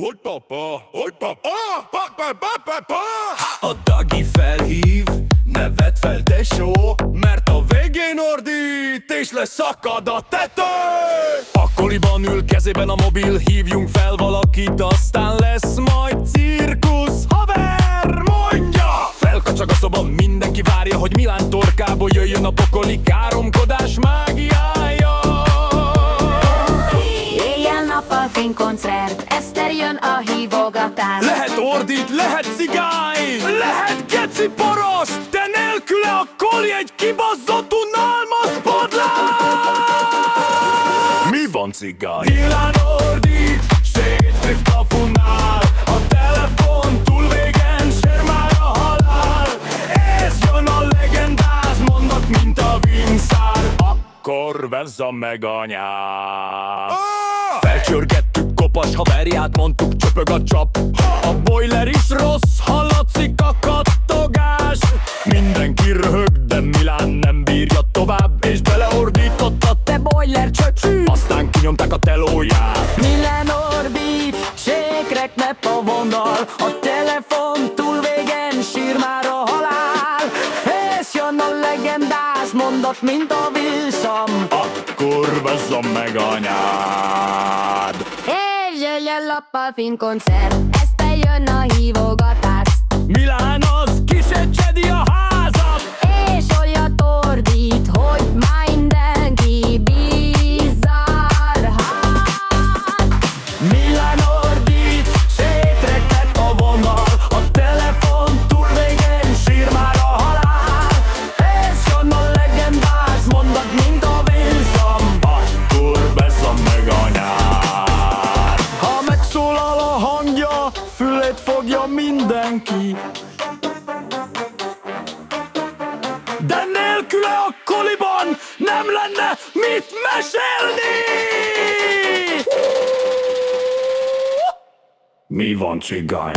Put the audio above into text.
Hogy papa, hogy papa, papa, papa, papa. A dagi felhív, ne vedd fel tesó Mert a végén ordít és leszakad a tető Akkoriban ül kezében a mobil Hívjunk fel valakit, aztán lesz majd cirkusz Haver, mondja! Felkacsag a szoba, mindenki várja Hogy Milán torkából jöjjön a pokoli káromkodás Fénykoncert, Eszter jön a hívogatás. Lehet ordít, lehet cigány, lehet geci porosz De nélküle a koli egy kibaszott unalmas padlás. Mi van cigány? Milán ordít, sétrift a funál A telefon túlvégen, sér már a halál. Ez jön a legendás mondat, mint a vinszár. Akkor vezza meg anyát Felcsörgettük kopas haverját, mondtuk csöpög a csap. A boiler is rossz, hallatszik a kattogás. Mindenki röhög, de Milán nem bírja tovább És beleordított a Te boiler csöcsű, aztán kinyomták a telóját. Millen orbít, sékrek nepp a vonal. A telefon túlvégen sír már a halál. És jön a legendás mondat, mint a Wilson. Akkor vezza meg anyád És éjjel-nappal fénykoncert, Eszter jön a hívogatás mindenki de nélküle a koliban nem lenne mit mesélni! Mi van, cigány?